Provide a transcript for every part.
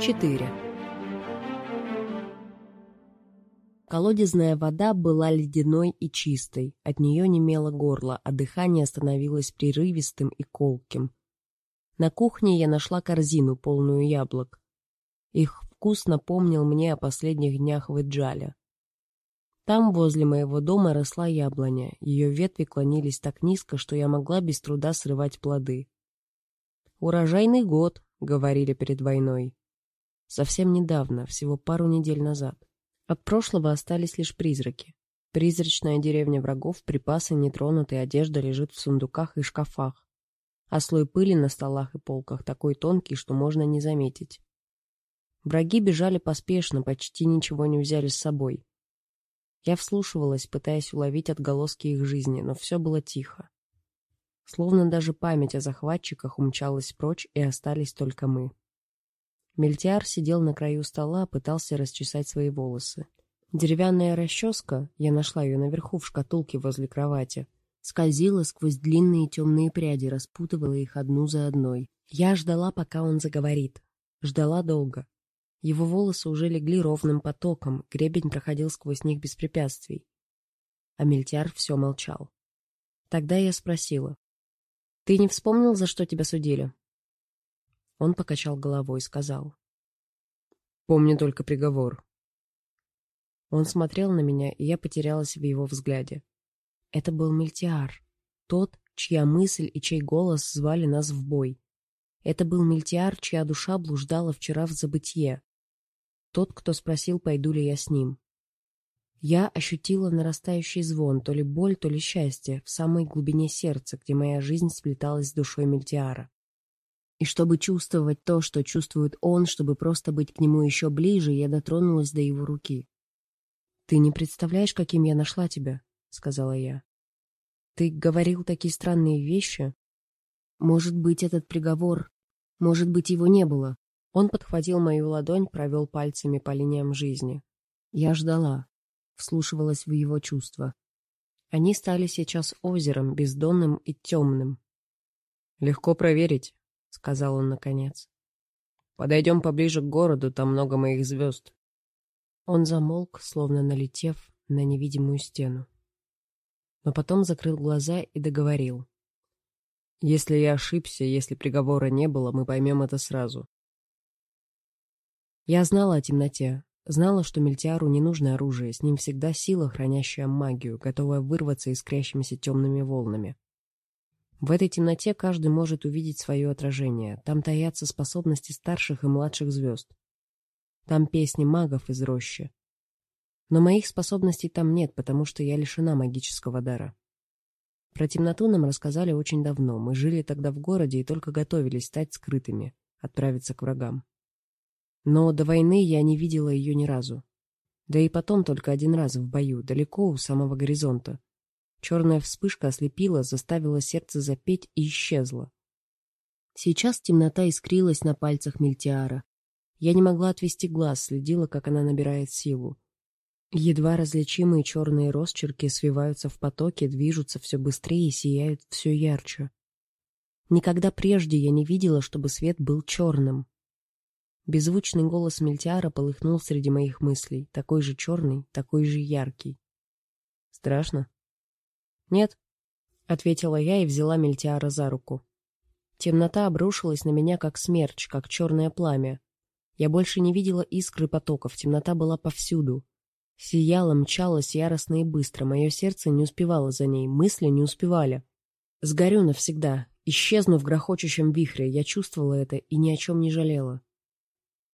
4. Колодезная вода была ледяной и чистой, от нее немело горло, а дыхание становилось прерывистым и колким. На кухне я нашла корзину, полную яблок. Их вкус напомнил мне о последних днях в Иджале. Там, возле моего дома, росла яблоня. Ее ветви клонились так низко, что я могла без труда срывать плоды. «Урожайный год», — говорили перед войной. Совсем недавно, всего пару недель назад. От прошлого остались лишь призраки. Призрачная деревня врагов, припасы нетронутые, одежда лежит в сундуках и шкафах. А слой пыли на столах и полках такой тонкий, что можно не заметить. Враги бежали поспешно, почти ничего не взяли с собой. Я вслушивалась, пытаясь уловить отголоски их жизни, но все было тихо. Словно даже память о захватчиках умчалась прочь, и остались только мы. Мельтиар сидел на краю стола, пытался расчесать свои волосы. Деревянная расческа, я нашла ее наверху в шкатулке возле кровати, скользила сквозь длинные темные пряди, распутывала их одну за одной. Я ждала, пока он заговорит. Ждала долго. Его волосы уже легли ровным потоком, гребень проходил сквозь них без препятствий. А Мельтиар все молчал. Тогда я спросила. «Ты не вспомнил, за что тебя судили?» Он покачал головой и сказал. «Помню только приговор». Он смотрел на меня, и я потерялась в его взгляде. Это был Мельтиар, тот, чья мысль и чей голос звали нас в бой. Это был Мельтиар, чья душа блуждала вчера в забытье. Тот, кто спросил, пойду ли я с ним. Я ощутила нарастающий звон, то ли боль, то ли счастье, в самой глубине сердца, где моя жизнь сплеталась с душой Мельтиара. И чтобы чувствовать то, что чувствует он, чтобы просто быть к нему еще ближе, я дотронулась до его руки. «Ты не представляешь, каким я нашла тебя», — сказала я. «Ты говорил такие странные вещи. Может быть, этот приговор... Может быть, его не было». Он подхватил мою ладонь, провел пальцами по линиям жизни. Я ждала, вслушивалась в его чувства. Они стали сейчас озером, бездонным и темным. «Легко проверить», — сказал он наконец. «Подойдем поближе к городу, там много моих звезд». Он замолк, словно налетев на невидимую стену. Но потом закрыл глаза и договорил. «Если я ошибся, если приговора не было, мы поймем это сразу». Я знала о темноте, знала, что Мельтиару не нужно оружие, с ним всегда сила, хранящая магию, готовая вырваться искрящимися темными волнами. В этой темноте каждый может увидеть свое отражение. Там таятся способности старших и младших звезд. Там песни магов из рощи. Но моих способностей там нет, потому что я лишена магического дара. Про темноту нам рассказали очень давно. Мы жили тогда в городе и только готовились стать скрытыми, отправиться к врагам. Но до войны я не видела ее ни разу. Да и потом только один раз в бою, далеко у самого горизонта, Черная вспышка ослепила, заставила сердце запеть и исчезла. Сейчас темнота искрилась на пальцах Мельтиара. Я не могла отвести глаз, следила, как она набирает силу. Едва различимые черные росчерки свиваются в потоке, движутся все быстрее и сияют все ярче. Никогда прежде я не видела, чтобы свет был черным. Беззвучный голос Мельтиара полыхнул среди моих мыслей, такой же черный, такой же яркий. «Страшно?» «Нет», — ответила я и взяла Мельтиара за руку. Темнота обрушилась на меня, как смерч, как черное пламя. Я больше не видела искры потоков, темнота была повсюду. Сияла, мчалась яростно и быстро, мое сердце не успевало за ней, мысли не успевали. Сгорю навсегда, исчезну в грохочущем вихре, я чувствовала это и ни о чем не жалела.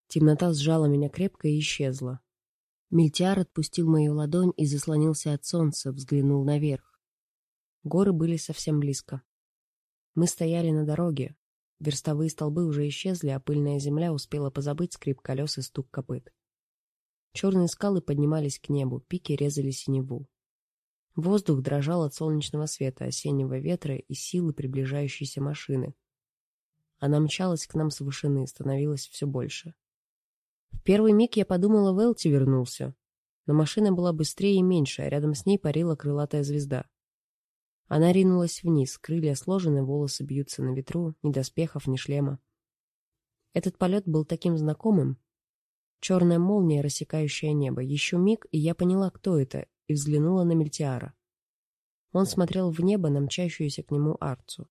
Темнота сжала меня крепко и исчезла. Мельтиар отпустил мою ладонь и заслонился от солнца, взглянул наверх. Горы были совсем близко. Мы стояли на дороге. Верстовые столбы уже исчезли, а пыльная земля успела позабыть скрип колес и стук копыт. Черные скалы поднимались к небу, пики резали синеву. Воздух дрожал от солнечного света, осеннего ветра и силы приближающейся машины. Она мчалась к нам с вышины, становилась все больше. В первый миг я подумала, Велти вернулся. Но машина была быстрее и меньше, а рядом с ней парила крылатая звезда. Она ринулась вниз, крылья сложены, волосы бьются на ветру, ни доспехов, ни шлема. Этот полет был таким знакомым. Черная молния, рассекающая небо. Еще миг, и я поняла, кто это, и взглянула на Мельтиара. Он смотрел в небо на мчащуюся к нему арцу.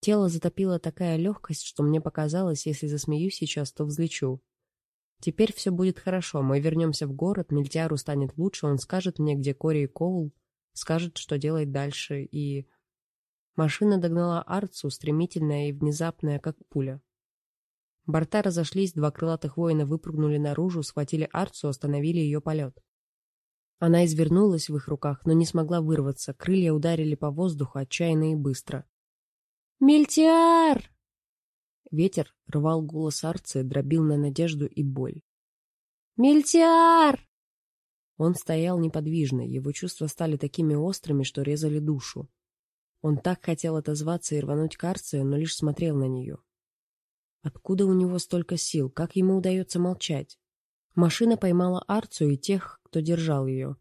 Тело затопило такая легкость, что мне показалось, если засмеюсь сейчас, то взлечу. Теперь все будет хорошо, мы вернемся в город, Мельтиару станет лучше, он скажет мне, где Кори и Коул, скажет, что делать дальше, и... Машина догнала Арцу, стремительная и внезапная, как пуля. Борта разошлись, два крылатых воина выпрыгнули наружу, схватили Арцу, остановили ее полет. Она извернулась в их руках, но не смогла вырваться, крылья ударили по воздуху отчаянно и быстро. «Мельтиар!» Ветер рвал голос Арцы, дробил на надежду и боль. «Мельтиар!» Он стоял неподвижно, его чувства стали такими острыми, что резали душу. Он так хотел отозваться и рвануть к Арции, но лишь смотрел на нее. Откуда у него столько сил? Как ему удается молчать? Машина поймала Арцию и тех, кто держал ее.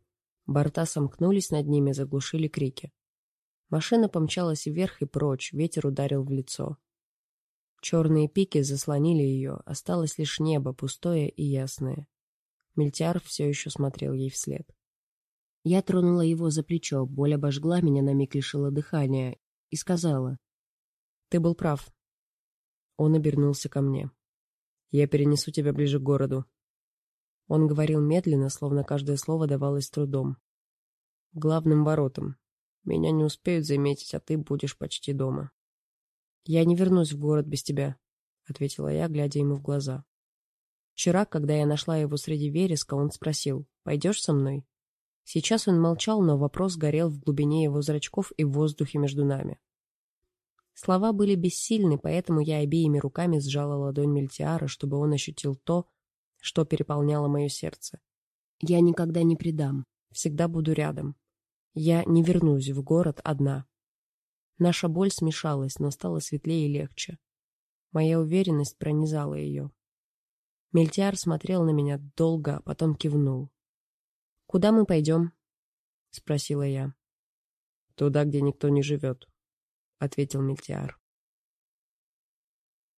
Борта сомкнулись над ними, заглушили крики. Машина помчалась вверх и прочь, ветер ударил в лицо. Черные пики заслонили ее, осталось лишь небо, пустое и ясное. Мельтяр все еще смотрел ей вслед. Я тронула его за плечо, боль обожгла меня, на миг лишила дыхания, и сказала. «Ты был прав». Он обернулся ко мне. «Я перенесу тебя ближе к городу». Он говорил медленно, словно каждое слово давалось трудом. «Главным воротам. Меня не успеют заметить, а ты будешь почти дома». «Я не вернусь в город без тебя», — ответила я, глядя ему в глаза. Вчера, когда я нашла его среди вереска, он спросил, «Пойдешь со мной?» Сейчас он молчал, но вопрос горел в глубине его зрачков и в воздухе между нами. Слова были бессильны, поэтому я обеими руками сжала ладонь Мельтиара, чтобы он ощутил то, что переполняло мое сердце. Я никогда не предам, всегда буду рядом. Я не вернусь в город одна. Наша боль смешалась, но стало светлее и легче. Моя уверенность пронизала ее. Мельтиар смотрел на меня долго, а потом кивнул. «Куда мы пойдем?» — спросила я. «Туда, где никто не живет», — ответил Мельтиар.